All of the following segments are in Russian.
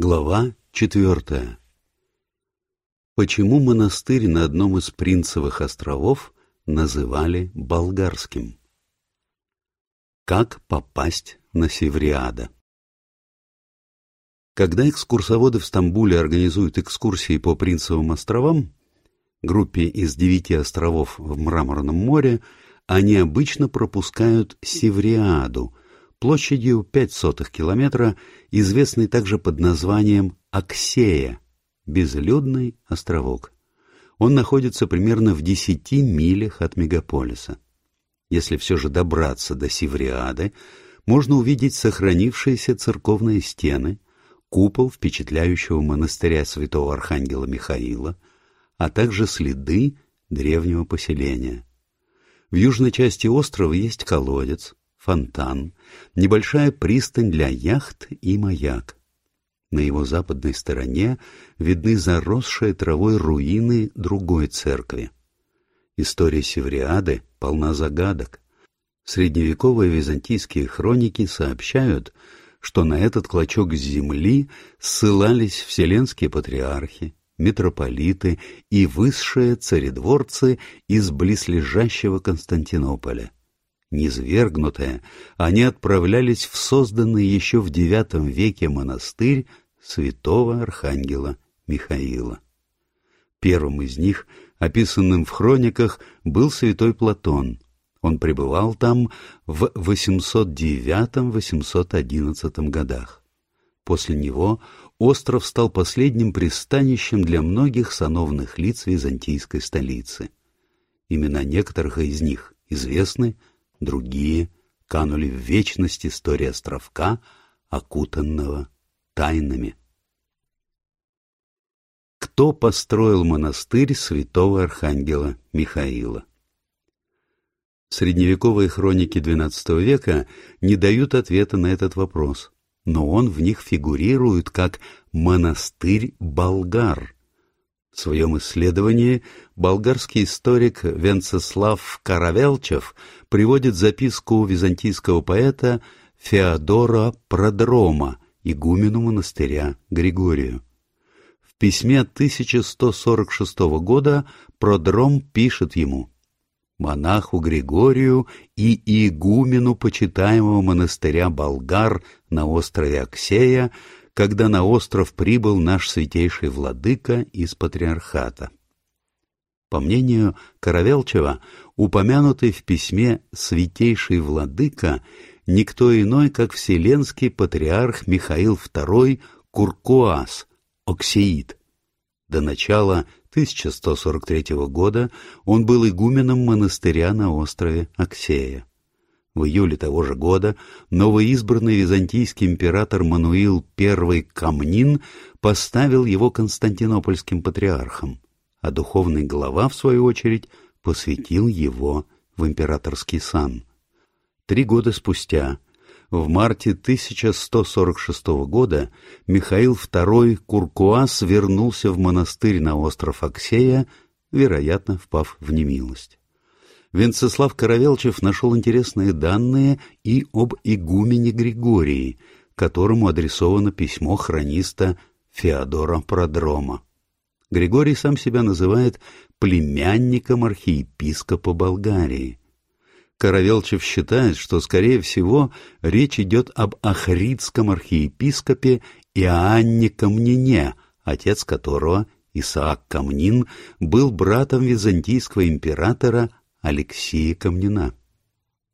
Глава четвертая. Почему монастырь на одном из Принцевых островов называли болгарским? Как попасть на Севриада? Когда экскурсоводы в Стамбуле организуют экскурсии по Принцевым островам, группе из девяти островов в Мраморном море, они обычно пропускают Севриаду, площадью 5 сотых километра, известный также под названием Аксея, безлюдный островок. Он находится примерно в 10 милях от мегаполиса. Если все же добраться до Севриады, можно увидеть сохранившиеся церковные стены, купол впечатляющего монастыря святого архангела Михаила, а также следы древнего поселения. В южной части острова есть колодец, фонтан, небольшая пристань для яхт и маяк. На его западной стороне видны заросшие травой руины другой церкви. История Севриады полна загадок. Средневековые византийские хроники сообщают, что на этот клочок земли ссылались вселенские патриархи, митрополиты и высшие царедворцы из близлежащего Константинополя. Низвергнутые, они отправлялись в созданный еще в IX веке монастырь святого архангела Михаила. Первым из них, описанным в хрониках, был святой Платон. Он пребывал там в 809-811 годах. После него остров стал последним пристанищем для многих сановных лиц византийской столицы. Имена некоторых из них известны, другие канули в вечность истории островка, окутанного тайнами. Кто построил монастырь святого архангела Михаила? Средневековые хроники XII века не дают ответа на этот вопрос, но он в них фигурирует как «монастырь болгар», в своем исследовании болгарский историк Венцеслав Каравелчев приводит записку византийского поэта Феодора Продрома, игумену монастыря Григорию. В письме 1146 года Продром пишет ему «Монаху Григорию и игумену почитаемого монастыря болгар на острове Аксея когда на остров прибыл наш святейший владыка из патриархата. По мнению Каравелчева, упомянутый в письме «Святейший владыка» никто иной, как вселенский патриарх Михаил II Куркуас, Оксеид. До начала 1143 года он был игуменом монастыря на острове Аксея. В июле того же года новоизбранный византийский император Мануил I Камнин поставил его константинопольским патриархом, а духовный глава, в свою очередь, посвятил его в императорский сан. Три года спустя, в марте 1146 года, Михаил II Куркуас вернулся в монастырь на остров Аксея, вероятно, впав в немилость. Венцеслав Каравелчев нашел интересные данные и об игумене Григории, которому адресовано письмо хрониста Феодора Продрома. Григорий сам себя называет племянником архиепископа Болгарии. Каравелчев считает, что, скорее всего, речь идет об ахридском архиепископе Иоанне Камнине, отец которого, Исаак Камнин, был братом византийского императора Алексея Камнина.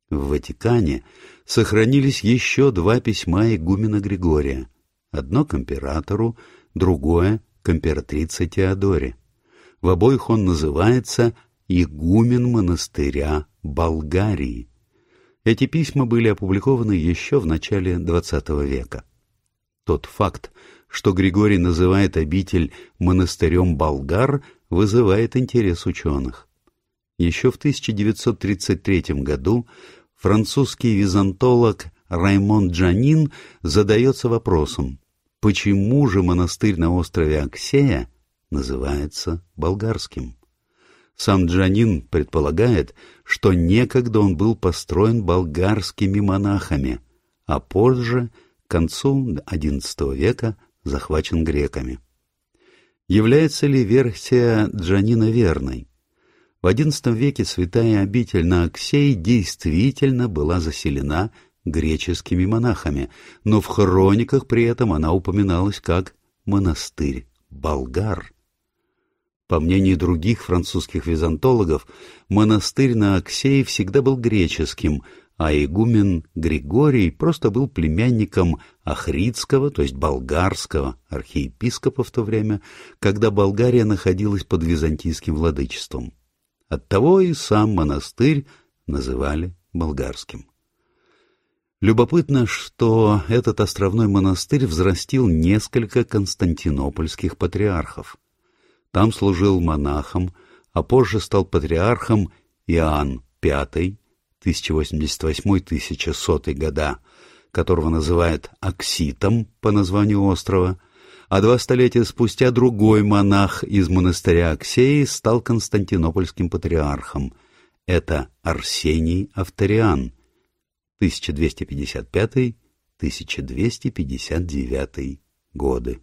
В Ватикане сохранились еще два письма игумена Григория, одно к императору, другое к императрице Теодоре. В обоих он называется «Игумен монастыря Болгарии». Эти письма были опубликованы еще в начале XX века. Тот факт, что Григорий называет обитель монастырем болгар, вызывает интерес ученых. Еще в 1933 году французский византолог Раймон Джанин задается вопросом, почему же монастырь на острове Аксея называется болгарским? Сам Джанин предполагает, что некогда он был построен болгарскими монахами, а позже, к концу XI века, захвачен греками. Является ли версия Джанина верной? В XI веке святая обитель на Аксей действительно была заселена греческими монахами, но в хрониках при этом она упоминалась как монастырь болгар. По мнению других французских византологов, монастырь на Аксее всегда был греческим, а игумен Григорий просто был племянником Ахридского, то есть болгарского архиепископа в то время, когда Болгария находилась под византийским владычеством. Оттого и сам монастырь называли болгарским. Любопытно, что этот островной монастырь взрастил несколько константинопольских патриархов. Там служил монахом, а позже стал патриархом Иоанн V, 1088-1100 года, которого называют Акситом по названию острова, а два столетия спустя другой монах из монастыря Аксеи стал константинопольским патриархом. Это Арсений Авториан, 1255-1259 годы.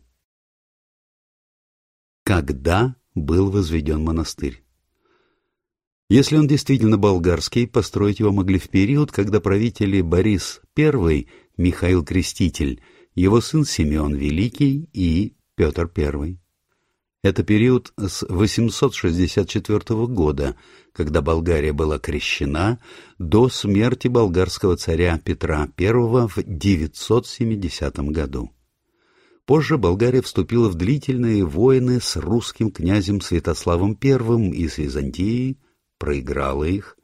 Когда был возведен монастырь? Если он действительно болгарский, построить его могли в период, когда правители Борис I, Михаил Креститель, его сын Симеон Великий и Петр I. Это период с 864 года, когда Болгария была крещена, до смерти болгарского царя Петра I в 970 году. Позже Болгария вступила в длительные войны с русским князем Святославом I из Византии, проиграла их,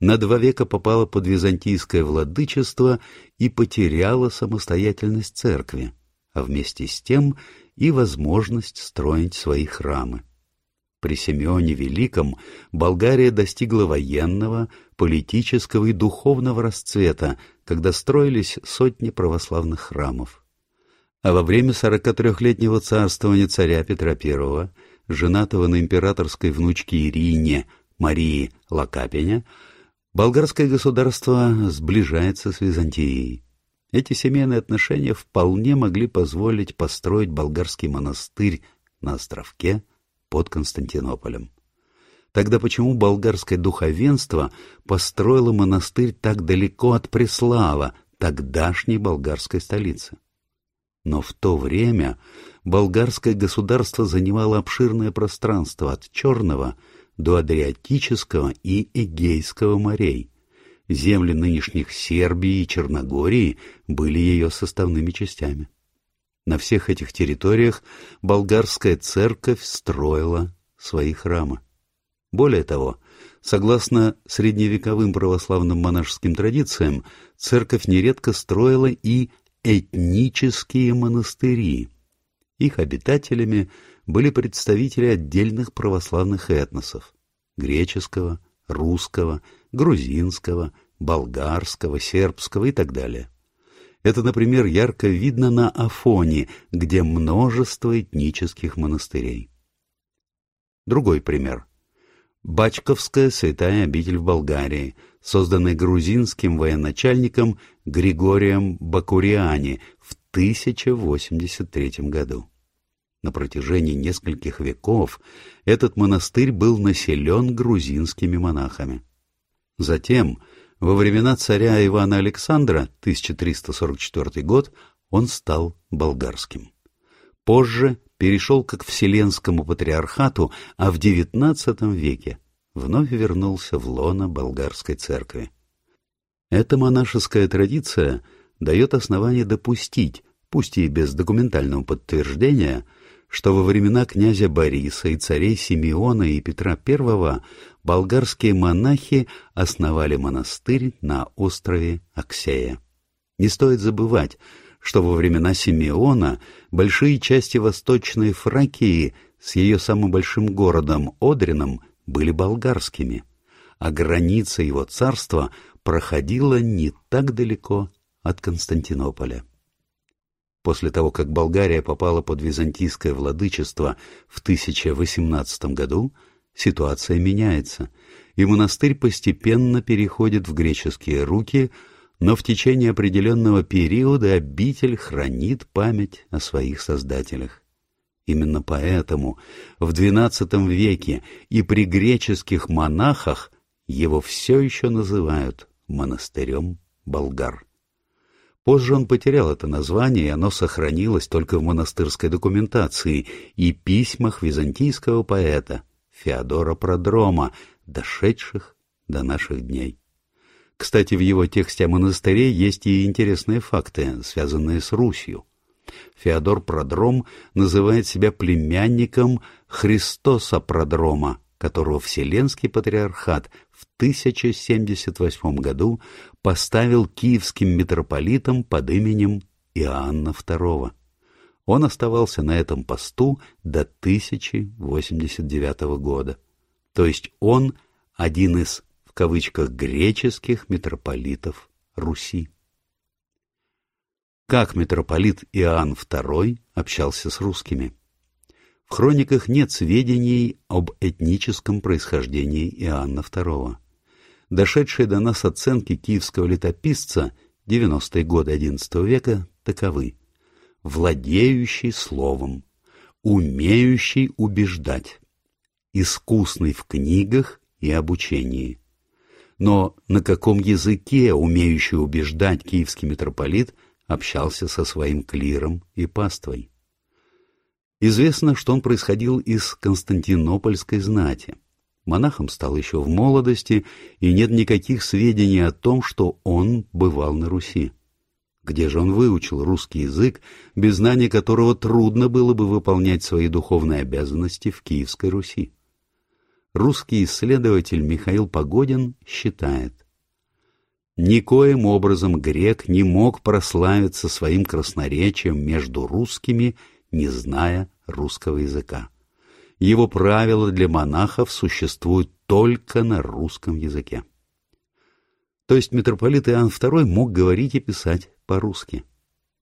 на два века попала под византийское владычество и потеряла самостоятельность церкви, а вместе с тем и возможность строить свои храмы. При Симеоне Великом Болгария достигла военного, политического и духовного расцвета, когда строились сотни православных храмов. А во время 43-летнего царствования царя Петра I, женатого на императорской внучке Ирине, Марии Лакапиня, болгарское государство сближается с Византией. Эти семейные отношения вполне могли позволить построить болгарский монастырь на островке под Константинополем. Тогда почему болгарское духовенство построило монастырь так далеко от Преслава, тогдашней болгарской столицы? Но в то время болгарское государство занимало обширное пространство от Черного до Адриатического и Эгейского морей. Земли нынешних Сербии и Черногории были ее составными частями. На всех этих территориях болгарская церковь строила свои храмы. Более того, согласно средневековым православным монашеским традициям, церковь нередко строила и этнические монастыри. Их обитателями были представители отдельных православных этносов – греческого, русского, грузинского, болгарского, сербского и так далее. Это, например, ярко видно на Афоне, где множество этнических монастырей. Другой пример. Бачковская святая обитель в Болгарии, созданная грузинским военачальником Григорием Бакуриани в 1083 году. На протяжении нескольких веков этот монастырь был населен грузинскими монахами. Затем, во времена царя Ивана Александра, 1344 год, он стал болгарским. Позже перешел к Вселенскому патриархату, а в XIX веке вновь вернулся в лоно болгарской церкви. Эта монашеская традиция дает основание допустить, пусть и без документального подтверждения, что во времена князя Бориса и царей Симеона и Петра I болгарские монахи основали монастырь на острове Аксея. Не стоит забывать, что во времена Симеона большие части Восточной Фракии с ее самым большим городом Одрином были болгарскими, а граница его царства проходила не так далеко от Константинополя. После того, как Болгария попала под византийское владычество в 1018 году, ситуация меняется, и монастырь постепенно переходит в греческие руки, но в течение определенного периода обитель хранит память о своих создателях. Именно поэтому в XII веке и при греческих монахах его все еще называют монастырем болгар. Позже он потерял это название, и оно сохранилось только в монастырской документации и письмах византийского поэта Феодора Продрома, дошедших до наших дней. Кстати, в его тексте о монастыре есть и интересные факты, связанные с Русью. Феодор Продром называет себя племянником Христоса Продрома, которого Вселенский Патриархат в 1078 году поставил киевским митрополитом под именем Иоанна II. Он оставался на этом посту до 1089 года. То есть он один из, в кавычках, греческих митрополитов Руси. Как митрополит Иоанн II общался с русскими? В хрониках нет сведений об этническом происхождении Иоанна II. Дошедшие до нас оценки киевского летописца 90-е годы XI века таковы. Владеющий словом, умеющий убеждать, искусный в книгах и обучении. Но на каком языке умеющий убеждать киевский митрополит общался со своим клиром и паствой? Известно, что он происходил из константинопольской знати. Монахом стал еще в молодости, и нет никаких сведений о том, что он бывал на Руси. Где же он выучил русский язык, без знания которого трудно было бы выполнять свои духовные обязанности в Киевской Руси? Русский исследователь Михаил Погодин считает, Никоим образом грек не мог прославиться своим красноречием между русскими, не зная русского языка. Его правила для монахов существуют только на русском языке. То есть митрополит Иоанн II мог говорить и писать по-русски.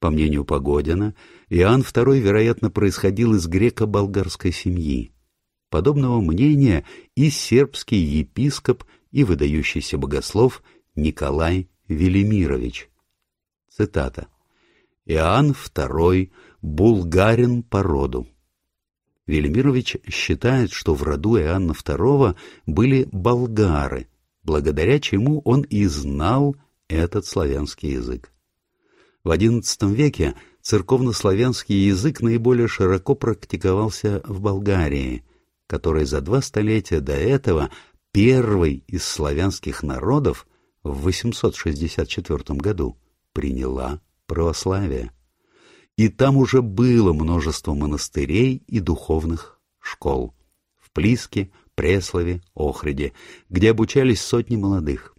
По мнению Погодина, Иоанн II, вероятно, происходил из греко-болгарской семьи. Подобного мнения и сербский епископ, и выдающийся богослов Николай Велимирович. Цитата. «Иоанн II – булгарин по роду. Велимирович считает, что в роду Иоанна II были болгары, благодаря чему он и знал этот славянский язык. В XI веке церковнославянский язык наиболее широко практиковался в Болгарии, которая за два столетия до этого первой из славянских народов в 864 году приняла православие и там уже было множество монастырей и духовных школ. В Плиске, Преслове, Охриде, где обучались сотни молодых.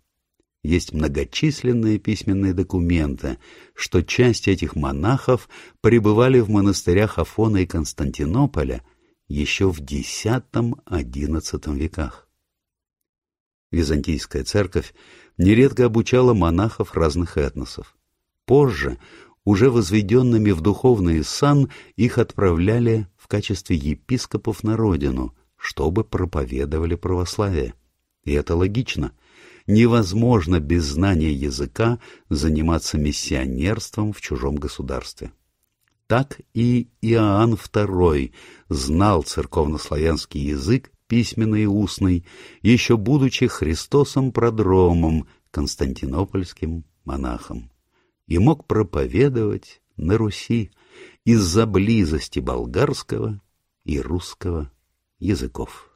Есть многочисленные письменные документы, что часть этих монахов пребывали в монастырях Афона и Константинополя еще в X-XI веках. Византийская церковь нередко обучала монахов разных этносов. Позже уже возведенными в духовный сан, их отправляли в качестве епископов на родину, чтобы проповедовали православие. И это логично. Невозможно без знания языка заниматься миссионерством в чужом государстве. Так и Иоанн II знал церковнославянский язык, письменный и устный, еще будучи Христосом Продромом, константинопольским монахом и мог проповедовать на Руси из-за близости болгарского и русского языков.